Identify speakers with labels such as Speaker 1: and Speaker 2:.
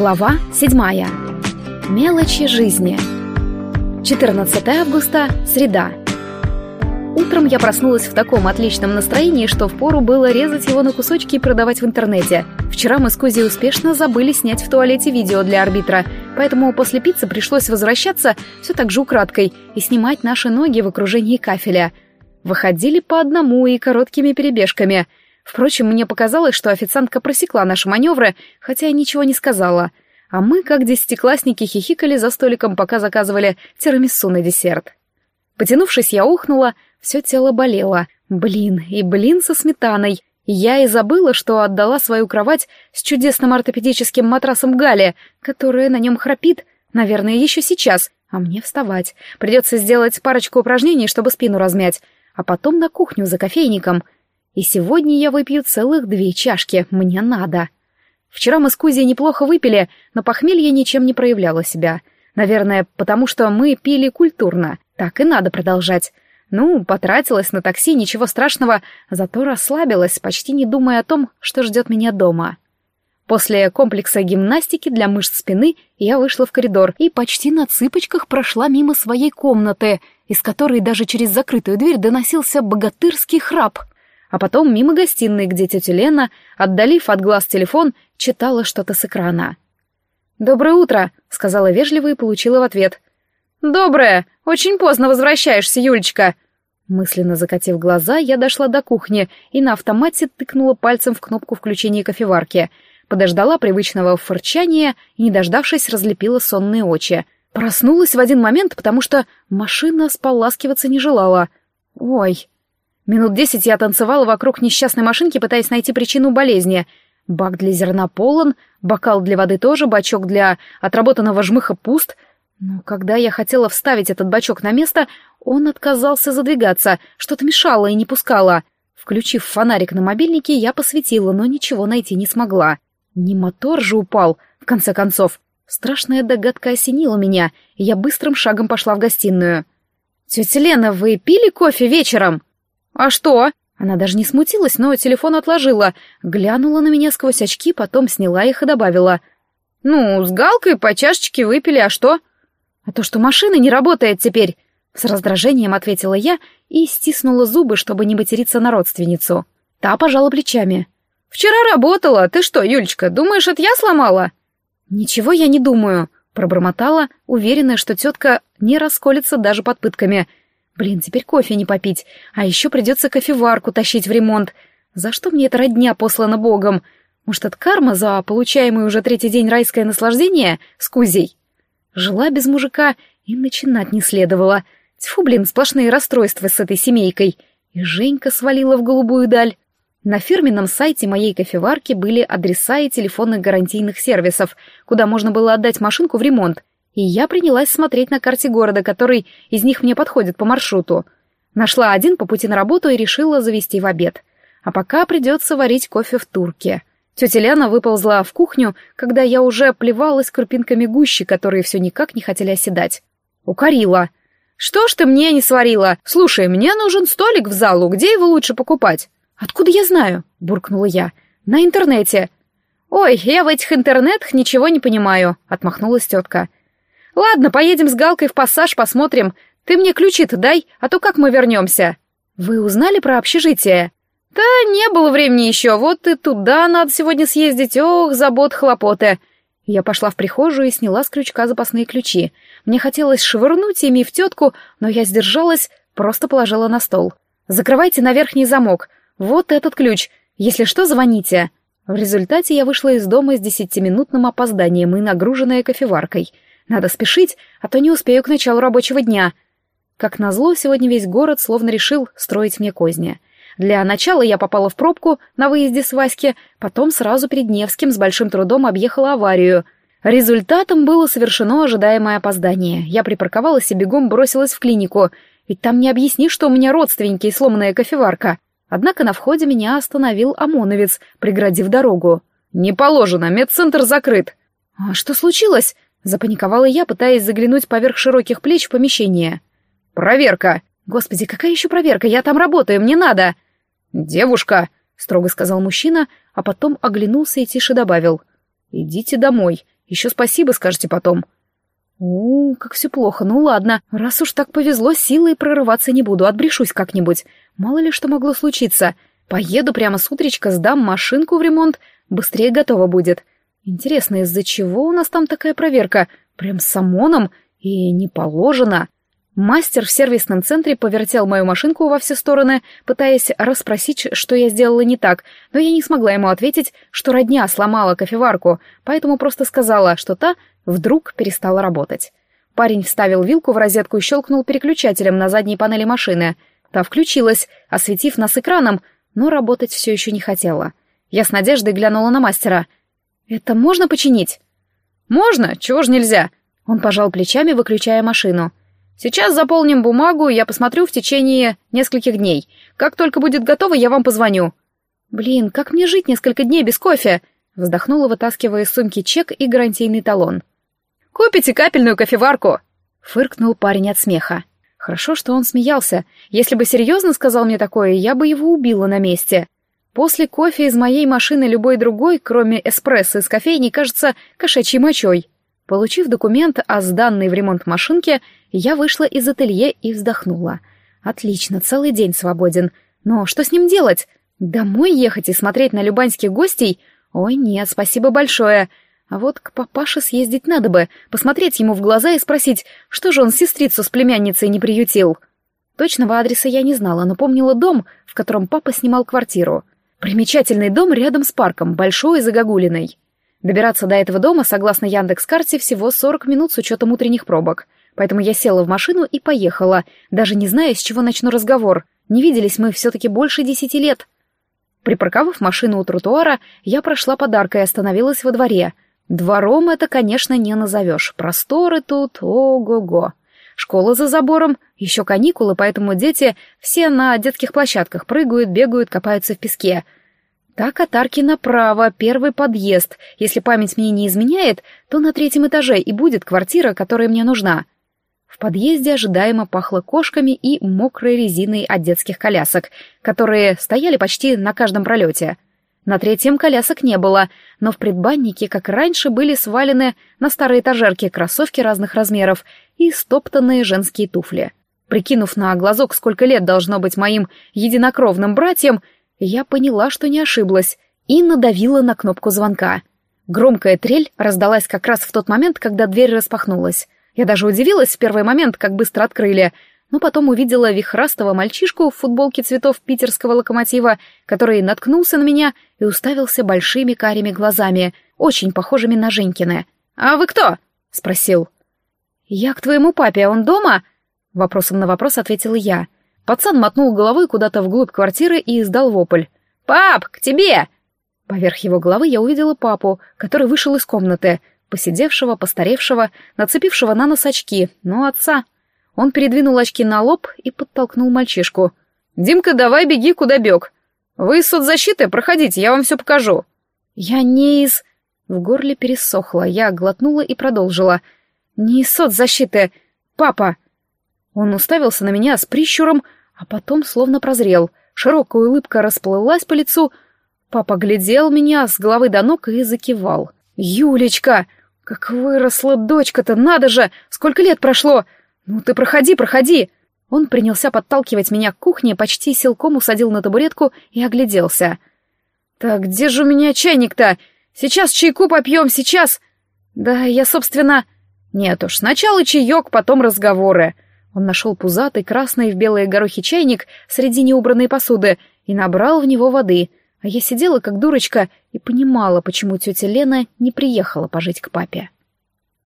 Speaker 1: Глава 7. Мелочи жизни. 14 августа, среда. Утром я проснулась в таком отличном настроении, что впору было резать его на кусочки и продавать в интернете. Вчера мы с Кузей успешно забыли снять в туалете видео для арбитра, поэтому после пиццы пришлось возвращаться все так же украдкой и снимать наши ноги в окружении кафеля. Выходили по одному и короткими перебежками — Впрочем, мне показалось, что официантка просекла наши маневры, хотя и ничего не сказала. А мы, как десятиклассники, хихикали за столиком, пока заказывали тирамису на десерт. Потянувшись, я ухнула, все тело болело. Блин, и блин со сметаной. Я и забыла, что отдала свою кровать с чудесным ортопедическим матрасом Гале, которая на нем храпит, наверное, еще сейчас. А мне вставать. Придется сделать парочку упражнений, чтобы спину размять. А потом на кухню за кофейником — и сегодня я выпью целых две чашки, мне надо. Вчера мы с Кузей неплохо выпили, но похмелье ничем не проявляло себя. Наверное, потому что мы пили культурно. Так и надо продолжать. Ну, потратилась на такси, ничего страшного, зато расслабилась, почти не думая о том, что ждет меня дома. После комплекса гимнастики для мышц спины я вышла в коридор и почти на цыпочках прошла мимо своей комнаты, из которой даже через закрытую дверь доносился богатырский храп — а потом мимо гостиной, где тетя Лена, отдалив от глаз телефон, читала что-то с экрана. «Доброе утро», — сказала вежливо и получила в ответ. «Доброе! Очень поздно возвращаешься, Юлечка!» Мысленно закатив глаза, я дошла до кухни и на автомате тыкнула пальцем в кнопку включения кофеварки, подождала привычного фырчания и, не дождавшись, разлепила сонные очи. Проснулась в один момент, потому что машина споласкиваться не желала. «Ой!» Минут десять я танцевала вокруг несчастной машинки, пытаясь найти причину болезни. Бак для зерна полон, бокал для воды тоже, бачок для отработанного жмыха пуст. Но когда я хотела вставить этот бачок на место, он отказался задвигаться, что-то мешало и не пускало. Включив фонарик на мобильнике, я посветила, но ничего найти не смогла. Не мотор же упал, в конце концов. Страшная догадка осенила меня, и я быстрым шагом пошла в гостиную. «Тетя Лена, вы пили кофе вечером?» «А что?» Она даже не смутилась, но телефон отложила, глянула на меня сквозь очки, потом сняла их и добавила. «Ну, с Галкой по чашечке выпили, а что?» «А то, что машина не работает теперь!» С раздражением ответила я и стиснула зубы, чтобы не материться на родственницу. Та пожала плечами. «Вчера работала. Ты что, Юлечка, думаешь, это я сломала?» «Ничего я не думаю», — пробормотала, уверенная, что тетка не расколется даже под пытками — Блин, теперь кофе не попить, а еще придется кофеварку тащить в ремонт. За что мне эта родня послана богом? Может, это карма за получаемый уже третий день райское наслаждение с Кузей? Жила без мужика и начинать не следовало. Тьфу, блин, сплошные расстройства с этой семейкой. И Женька свалила в голубую даль. На фирменном сайте моей кофеварки были адреса и телефоны гарантийных сервисов, куда можно было отдать машинку в ремонт и я принялась смотреть на карте города, который из них мне подходит по маршруту. Нашла один по пути на работу и решила завести в обед. А пока придется варить кофе в турке. Тетя Лена выползла в кухню, когда я уже плевалась крупинками гущи, которые все никак не хотели оседать. Укорила. «Что ж ты мне не сварила? Слушай, мне нужен столик в залу, где его лучше покупать?» «Откуда я знаю?» — буркнула я. «На интернете». «Ой, я в этих интернетах ничего не понимаю», — отмахнулась тетка. Ладно, поедем с Галкой в пассаж, посмотрим. Ты мне ключи-то дай, а то как мы вернемся? Вы узнали про общежитие? Да не было времени еще, вот и туда надо сегодня съездить. Ох, забот, хлопоты. Я пошла в прихожую и сняла с крючка запасные ключи. Мне хотелось швырнуть ими в тетку, но я сдержалась, просто положила на стол. «Закрывайте на верхний замок. Вот этот ключ. Если что, звоните». В результате я вышла из дома с десятиминутным опозданием и нагруженная кофеваркой — надо спешить, а то не успею к началу рабочего дня. Как назло, сегодня весь город словно решил строить мне козни. Для начала я попала в пробку на выезде с Васьки, потом сразу перед Невским с большим трудом объехала аварию. Результатом было совершено ожидаемое опоздание. Я припарковалась и бегом бросилась в клинику, ведь там не объяснишь, что у меня родственники и сломанная кофеварка. Однако на входе меня остановил ОМОНовец, преградив дорогу. «Не положено, медцентр закрыт». «А что случилось?» Запаниковала я, пытаясь заглянуть поверх широких плеч в помещение. «Проверка!» «Господи, какая еще проверка? Я там работаю, мне надо!» «Девушка!» — строго сказал мужчина, а потом оглянулся и тише добавил. «Идите домой, Еще спасибо скажете потом». «У, как все плохо, ну ладно. Раз уж так повезло, силой прорываться не буду, отбрешусь как-нибудь. Мало ли что могло случиться. Поеду прямо с утречка, сдам машинку в ремонт, быстрее готова будет. Интересно, из-за чего у нас там такая проверка? Прям с ОМОНом? И не положено». Мастер в сервисном центре повертел мою машинку во все стороны, пытаясь расспросить, что я сделала не так, но я не смогла ему ответить, что родня сломала кофеварку, поэтому просто сказала, что та вдруг перестала работать. Парень вставил вилку в розетку и щелкнул переключателем на задней панели машины. Та включилась, осветив нас экраном, но работать все еще не хотела. Я с надеждой глянула на мастера. «Это можно починить?» «Можно, чего ж нельзя?» Он пожал плечами, выключая машину. Сейчас заполним бумагу, я посмотрю в течение нескольких дней. Как только будет готово, я вам позвоню». «Блин, как мне жить несколько дней без кофе?» Вздохнула, вытаскивая из сумки чек и гарантийный талон. «Купите капельную кофеварку!» Фыркнул парень от смеха. Хорошо, что он смеялся. Если бы серьезно сказал мне такое, я бы его убила на месте. После кофе из моей машины любой другой, кроме эспрессо из кофейни, кажется кошачьей мочой. Получив документ о сданной в ремонт машинке, я вышла из ателье и вздохнула. Отлично, целый день свободен. Но что с ним делать? Домой ехать и смотреть на любанских гостей? Ой, нет, спасибо большое. А вот к папаше съездить надо бы, посмотреть ему в глаза и спросить, что же он сестрицу с племянницей не приютил. Точного адреса я не знала, но помнила дом, в котором папа снимал квартиру. Примечательный дом рядом с парком, большой и загогулиной. Добираться до этого дома, согласно Яндекс-карте, всего 40 минут с учетом утренних пробок. Поэтому я села в машину и поехала, даже не зная, с чего начну разговор. Не виделись мы все-таки больше десяти лет. Припарковав машину у тротуара, я прошла подарка и остановилась во дворе. Двором это, конечно, не назовешь. Просторы тут, ого-го. Школа за забором, еще каникулы, поэтому дети все на детских площадках прыгают, бегают, копаются в песке — так от арки направо, первый подъезд. Если память мне не изменяет, то на третьем этаже и будет квартира, которая мне нужна. В подъезде ожидаемо пахло кошками и мокрой резиной от детских колясок, которые стояли почти на каждом пролете. На третьем колясок не было, но в предбаннике, как раньше, были свалены на старые этажерки кроссовки разных размеров и стоптанные женские туфли. Прикинув на глазок, сколько лет должно быть моим единокровным братьям, я поняла, что не ошиблась, и надавила на кнопку звонка. Громкая трель раздалась как раз в тот момент, когда дверь распахнулась. Я даже удивилась в первый момент, как быстро открыли, но потом увидела вихрастого мальчишку в футболке цветов питерского локомотива, который наткнулся на меня и уставился большими карими глазами, очень похожими на Женькины. «А вы кто?» — спросил. «Я к твоему папе, он дома?» Вопросом на вопрос ответила я — Пацан мотнул головой куда-то вглубь квартиры и издал вопль. «Пап, к тебе!» Поверх его головы я увидела папу, который вышел из комнаты, посидевшего, постаревшего, нацепившего на нос очки, но отца. Он передвинул очки на лоб и подтолкнул мальчишку. «Димка, давай беги, куда бег. Вы из соцзащиты? Проходите, я вам все покажу». «Я не из...» В горле пересохло, я глотнула и продолжила. «Не из соцзащиты. Папа!» Он уставился на меня с прищуром, а потом словно прозрел. Широкая улыбка расплылась по лицу. Папа глядел меня с головы до ног и закивал. «Юлечка! Как выросла дочка-то, надо же! Сколько лет прошло! Ну ты проходи, проходи!» Он принялся подталкивать меня к кухне, почти силком усадил на табуретку и огляделся. «Так где же у меня чайник-то? Сейчас чайку попьем, сейчас!» «Да, я, собственно...» «Нет уж, сначала чаек, потом разговоры. Он нашел пузатый, красный в белые горохи чайник среди неубранной посуды и набрал в него воды, а я сидела как дурочка и понимала, почему тетя Лена не приехала пожить к папе.